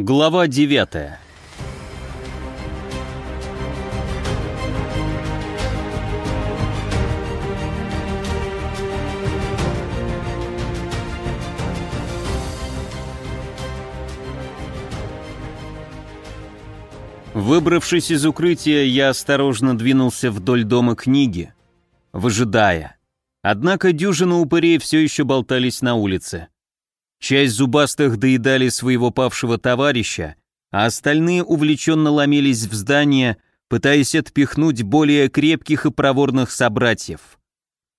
Глава 9 Выбравшись из укрытия, я осторожно двинулся вдоль дома книги, выжидая. Однако дюжина упырей все еще болтались на улице. Часть зубастых доедали своего павшего товарища, а остальные увлеченно ломились в здание, пытаясь отпихнуть более крепких и проворных собратьев.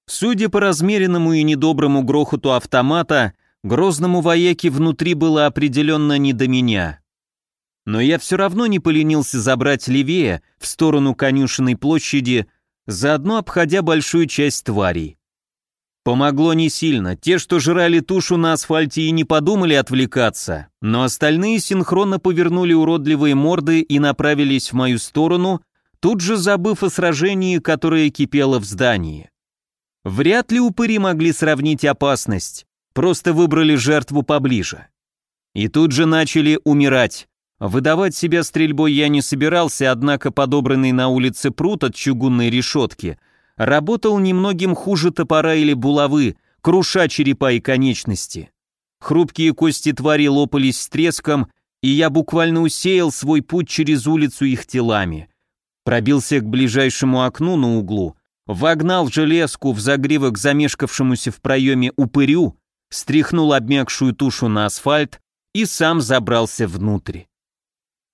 Судя по размеренному и недоброму грохоту автомата, грозному вояке внутри было определенно не до меня. Но я все равно не поленился забрать левее, в сторону конюшенной площади, заодно обходя большую часть тварей. Помогло не сильно, те, что жрали тушу на асфальте и не подумали отвлекаться, но остальные синхронно повернули уродливые морды и направились в мою сторону, тут же забыв о сражении, которое кипело в здании. Вряд ли упыри могли сравнить опасность, просто выбрали жертву поближе. И тут же начали умирать. Выдавать себя стрельбой я не собирался, однако подобранный на улице пруд от чугунной решетки работал немногим хуже топора или булавы, круша черепа и конечности. Хрупкие кости твари лопались с треском, и я буквально усеял свой путь через улицу их телами. Пробился к ближайшему окну на углу, вогнал железку в загривок замешкавшемуся в проеме упырю, стряхнул обмякшую тушу на асфальт и сам забрался внутрь.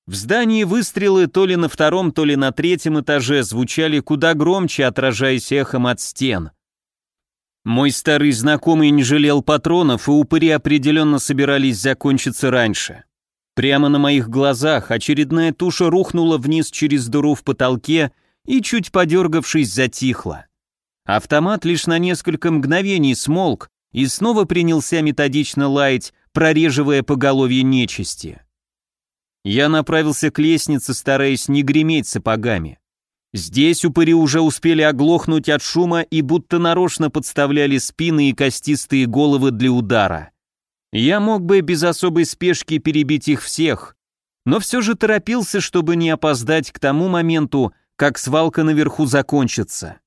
В здании выстрелы то ли на втором, то ли на третьем этаже звучали куда громче, отражаясь эхом от стен. Мой старый знакомый не жалел патронов, и упыри определенно собирались закончиться раньше. Прямо на моих глазах очередная туша рухнула вниз через дыру в потолке и, чуть подергавшись, затихла. Автомат лишь на несколько мгновений смолк и снова принялся методично лаять, прореживая поголовье нечисти. Я направился к лестнице, стараясь не греметь сапогами. Здесь упыри уже успели оглохнуть от шума и будто нарочно подставляли спины и костистые головы для удара. Я мог бы без особой спешки перебить их всех, но все же торопился, чтобы не опоздать к тому моменту, как свалка наверху закончится.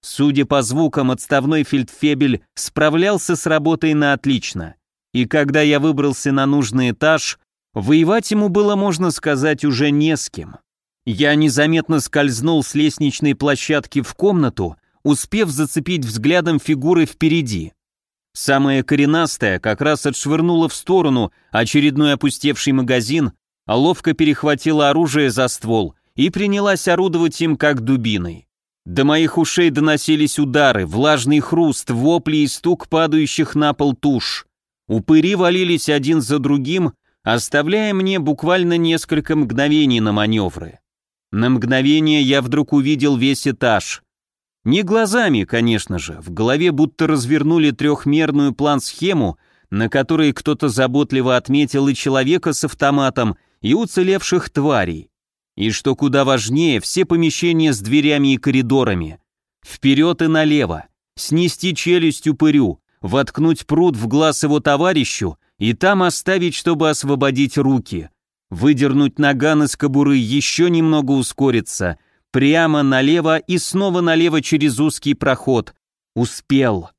Судя по звукам, отставной фельдфебель справлялся с работой на отлично, и когда я выбрался на нужный этаж, Воевать ему было, можно сказать, уже не с кем. Я незаметно скользнул с лестничной площадки в комнату, успев зацепить взглядом фигуры впереди. Самая коренастая как раз отшвырнула в сторону очередной опустевший магазин, а ловко перехватила оружие за ствол и принялась орудовать им как дубиной. До моих ушей доносились удары, влажный хруст, вопли и стук падающих на пол туш. Упыри валились один за другим, оставляя мне буквально несколько мгновений на маневры. На мгновение я вдруг увидел весь этаж. Не глазами, конечно же, в голове будто развернули трехмерную план-схему, на которой кто-то заботливо отметил и человека с автоматом, и уцелевших тварей. И что куда важнее, все помещения с дверями и коридорами. Вперед и налево, снести челюсть упырю, воткнуть пруд в глаз его товарищу и там оставить, чтобы освободить руки. Выдернуть наган из кобуры, еще немного ускориться. Прямо налево и снова налево через узкий проход. Успел.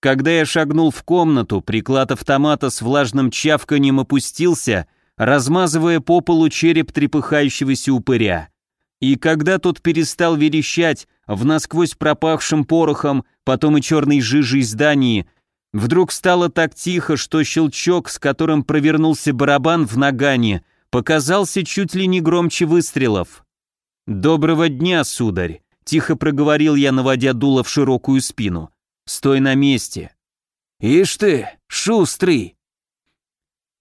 Когда я шагнул в комнату, приклад автомата с влажным чавканием опустился, размазывая по полу череп трепыхающегося упыря. И когда тот перестал верещать в насквозь пропахшим порохом, потом и черной жижей здании, Вдруг стало так тихо, что щелчок, с которым провернулся барабан в нагане, показался чуть ли не громче выстрелов. «Доброго дня, сударь», — тихо проговорил я, наводя дуло в широкую спину. «Стой на месте». «Ишь ты, шустрый!»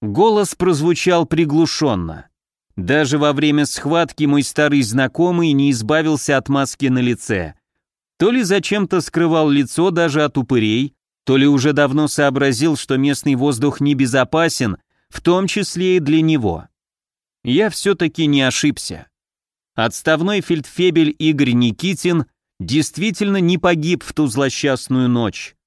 Голос прозвучал приглушенно. Даже во время схватки мой старый знакомый не избавился от маски на лице. То ли зачем-то скрывал лицо даже от упырей, то ли уже давно сообразил, что местный воздух небезопасен, в том числе и для него. Я все-таки не ошибся. Отставной фельдфебель Игорь Никитин действительно не погиб в ту злосчастную ночь.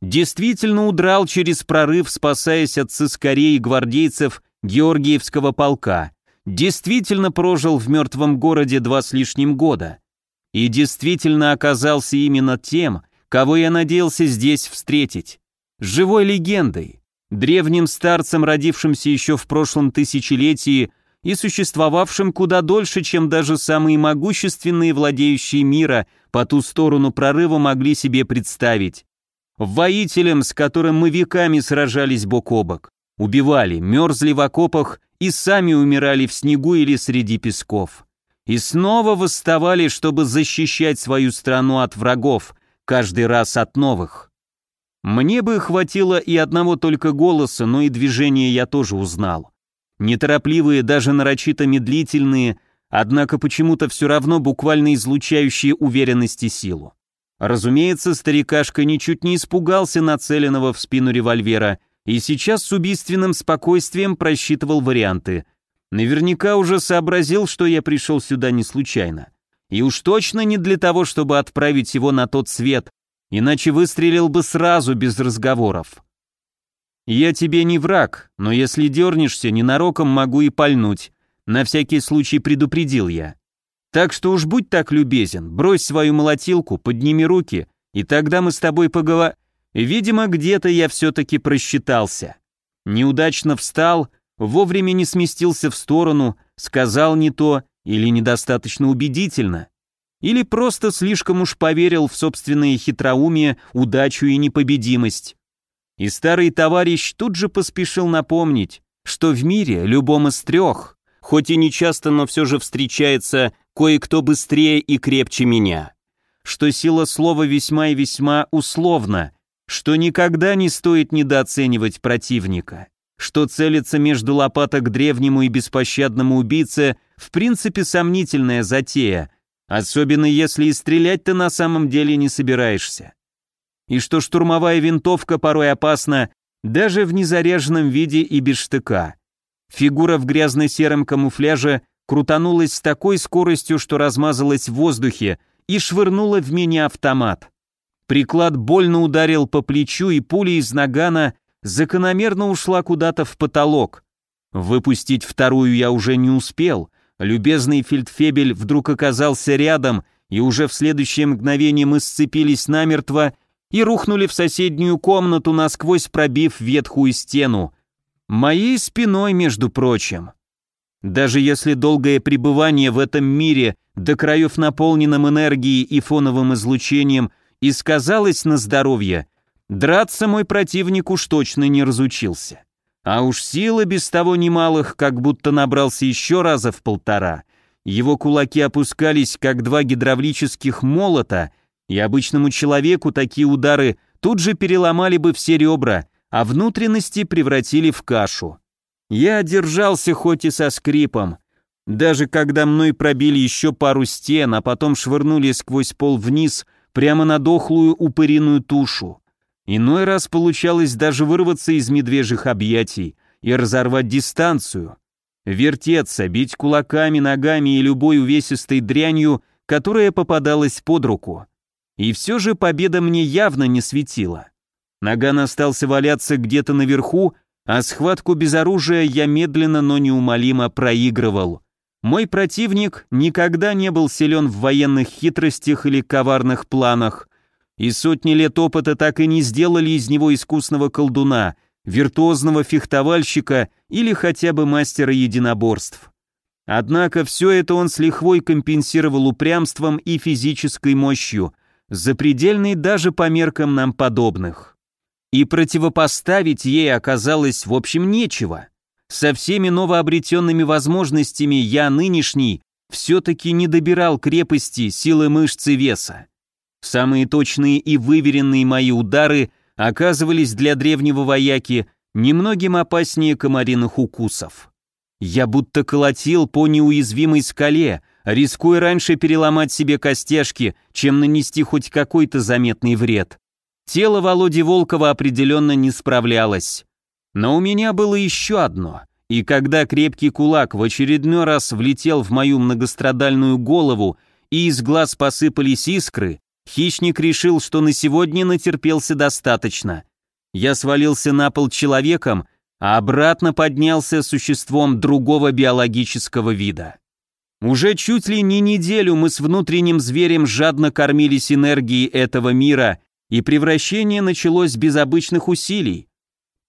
Действительно удрал через прорыв, спасаясь от сыскарей и гвардейцев Георгиевского полка, действительно прожил в мертвом городе два с лишним года и действительно оказался именно тем, кого я надеялся здесь встретить, живой легендой, древним старцем, родившимся еще в прошлом тысячелетии и существовавшим куда дольше, чем даже самые могущественные владеющие мира по ту сторону прорыва могли себе представить. Воителем, с которым мы веками сражались бок о бок, убивали, мерзли в окопах и сами умирали в снегу или среди песков. И снова восставали, чтобы защищать свою страну от врагов, каждый раз от новых. Мне бы хватило и одного только голоса, но и движения я тоже узнал. Неторопливые, даже нарочито медлительные, однако почему-то все равно буквально излучающие уверенность и силу. Разумеется, старикашка ничуть не испугался нацеленного в спину револьвера – и сейчас с убийственным спокойствием просчитывал варианты. Наверняка уже сообразил, что я пришел сюда не случайно. И уж точно не для того, чтобы отправить его на тот свет, иначе выстрелил бы сразу, без разговоров. «Я тебе не враг, но если дернешься, ненароком могу и пальнуть», на всякий случай предупредил я. «Так что уж будь так любезен, брось свою молотилку, подними руки, и тогда мы с тобой поговорим...» Видимо, где-то я все-таки просчитался. Неудачно встал, вовремя не сместился в сторону, сказал не то или недостаточно убедительно, или просто слишком уж поверил в собственное хитроумие, удачу и непобедимость. И старый товарищ тут же поспешил напомнить, что в мире, любом из трех, хоть и не часто, но все же встречается кое-кто быстрее и крепче меня, что сила слова весьма и весьма условна, что никогда не стоит недооценивать противника, что целиться между лопаток древнему и беспощадному убийце в принципе сомнительная затея, особенно если и стрелять-то на самом деле не собираешься. И что штурмовая винтовка порой опасна даже в незаряженном виде и без штыка. Фигура в грязно-сером камуфляже крутанулась с такой скоростью, что размазалась в воздухе и швырнула в меня автомат. Приклад больно ударил по плечу, и пуля из нагана закономерно ушла куда-то в потолок. Выпустить вторую я уже не успел. Любезный фельдфебель вдруг оказался рядом, и уже в следующее мгновение мы сцепились намертво и рухнули в соседнюю комнату, насквозь пробив ветхую стену. Моей спиной, между прочим. Даже если долгое пребывание в этом мире, до краев наполненным энергией и фоновым излучением – и сказалось на здоровье, драться мой противник уж точно не разучился. А уж силы без того немалых, как будто набрался еще раза в полтора. Его кулаки опускались, как два гидравлических молота, и обычному человеку такие удары тут же переломали бы все ребра, а внутренности превратили в кашу. Я держался хоть и со скрипом, даже когда мной пробили еще пару стен, а потом швырнули сквозь пол вниз – прямо на дохлую упыриную тушу. Иной раз получалось даже вырваться из медвежьих объятий и разорвать дистанцию, вертеться, бить кулаками, ногами и любой увесистой дрянью, которая попадалась под руку. И все же победа мне явно не светила. Наган остался валяться где-то наверху, а схватку без оружия я медленно, но неумолимо проигрывал. Мой противник никогда не был силен в военных хитростях или коварных планах, и сотни лет опыта так и не сделали из него искусного колдуна, виртуозного фехтовальщика или хотя бы мастера единоборств. Однако все это он с лихвой компенсировал упрямством и физической мощью, запредельной даже по меркам нам подобных. И противопоставить ей оказалось в общем нечего. Со всеми новообретенными возможностями я нынешний все-таки не добирал крепости, силы мышц и веса. Самые точные и выверенные мои удары оказывались для древнего вояки немногим опаснее комариных укусов. Я будто колотил по неуязвимой скале, рискуя раньше переломать себе костяшки, чем нанести хоть какой-то заметный вред. Тело Володи Волкова определенно не справлялось. Но у меня было еще одно, и когда крепкий кулак в очередной раз влетел в мою многострадальную голову и из глаз посыпались искры, хищник решил, что на сегодня натерпелся достаточно. Я свалился на пол человеком, а обратно поднялся существом другого биологического вида. Уже чуть ли не неделю мы с внутренним зверем жадно кормились энергией этого мира, и превращение началось без обычных усилий.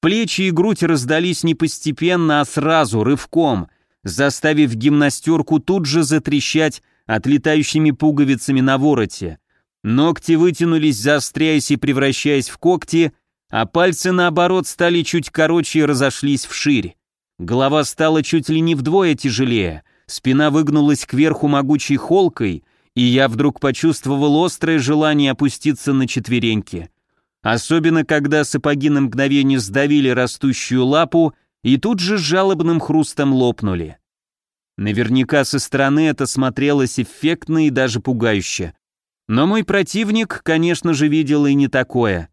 Плечи и грудь раздались не постепенно, а сразу, рывком, заставив гимнастерку тут же затрещать отлетающими пуговицами на вороте. Ногти вытянулись, заостряясь и превращаясь в когти, а пальцы, наоборот, стали чуть короче и разошлись вширь. Голова стала чуть ли не вдвое тяжелее — Спина выгнулась кверху могучей холкой, и я вдруг почувствовал острое желание опуститься на четвереньки. Особенно, когда сапоги на мгновение сдавили растущую лапу и тут же с жалобным хрустом лопнули. Наверняка со стороны это смотрелось эффектно и даже пугающе. Но мой противник, конечно же, видел и не такое.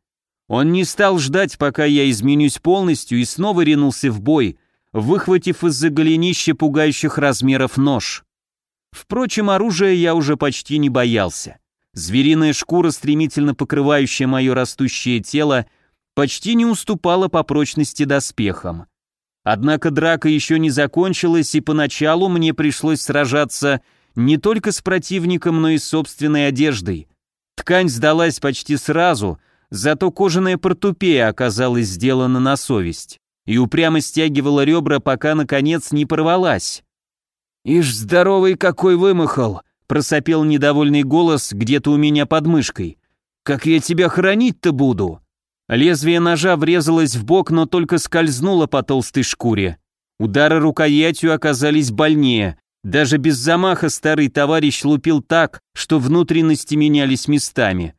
Он не стал ждать, пока я изменюсь полностью, и снова ринулся в бой — выхватив из-за голенища пугающих размеров нож. Впрочем, оружия я уже почти не боялся. Звериная шкура, стремительно покрывающая мое растущее тело, почти не уступала по прочности доспехам. Однако драка еще не закончилась, и поначалу мне пришлось сражаться не только с противником, но и с собственной одеждой. Ткань сдалась почти сразу, зато кожаная портупея оказалась сделана на совесть и упрямо стягивала ребра, пока, наконец, не порвалась. «Ишь, здоровый какой вымахал!» — просопел недовольный голос где-то у меня под мышкой. «Как я тебя хранить-то буду?» Лезвие ножа врезалось в бок, но только скользнуло по толстой шкуре. Удары рукоятью оказались больнее. Даже без замаха старый товарищ лупил так, что внутренности менялись местами.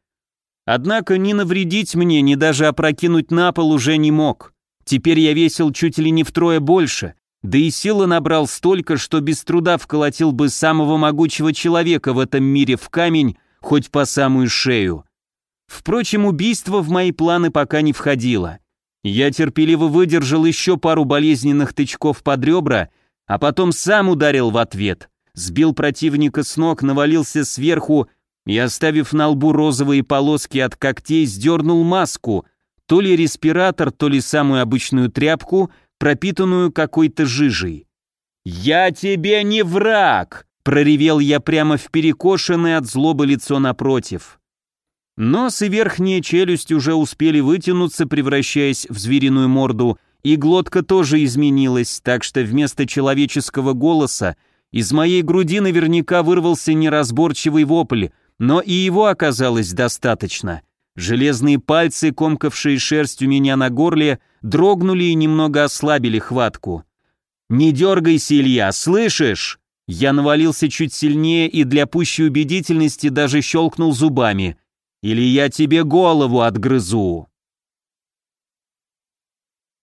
Однако ни навредить мне, ни даже опрокинуть на пол уже не мог. Теперь я весил чуть ли не втрое больше, да и силы набрал столько, что без труда вколотил бы самого могучего человека в этом мире в камень, хоть по самую шею. Впрочем, убийство в мои планы пока не входило. Я терпеливо выдержал еще пару болезненных тычков под ребра, а потом сам ударил в ответ, сбил противника с ног, навалился сверху и, оставив на лбу розовые полоски от когтей, сдернул маску, то ли респиратор, то ли самую обычную тряпку, пропитанную какой-то жижей. «Я тебе не враг!» — проревел я прямо в перекошенное от злобы лицо напротив. Нос и верхняя челюсть уже успели вытянуться, превращаясь в звериную морду, и глотка тоже изменилась, так что вместо человеческого голоса из моей груди наверняка вырвался неразборчивый вопль, но и его оказалось достаточно — Железные пальцы, комкавшие шерсть у меня на горле, дрогнули и немного ослабили хватку. «Не дергайся, Илья, слышишь?» Я навалился чуть сильнее и для пущей убедительности даже щелкнул зубами. «Или я тебе голову отгрызу!»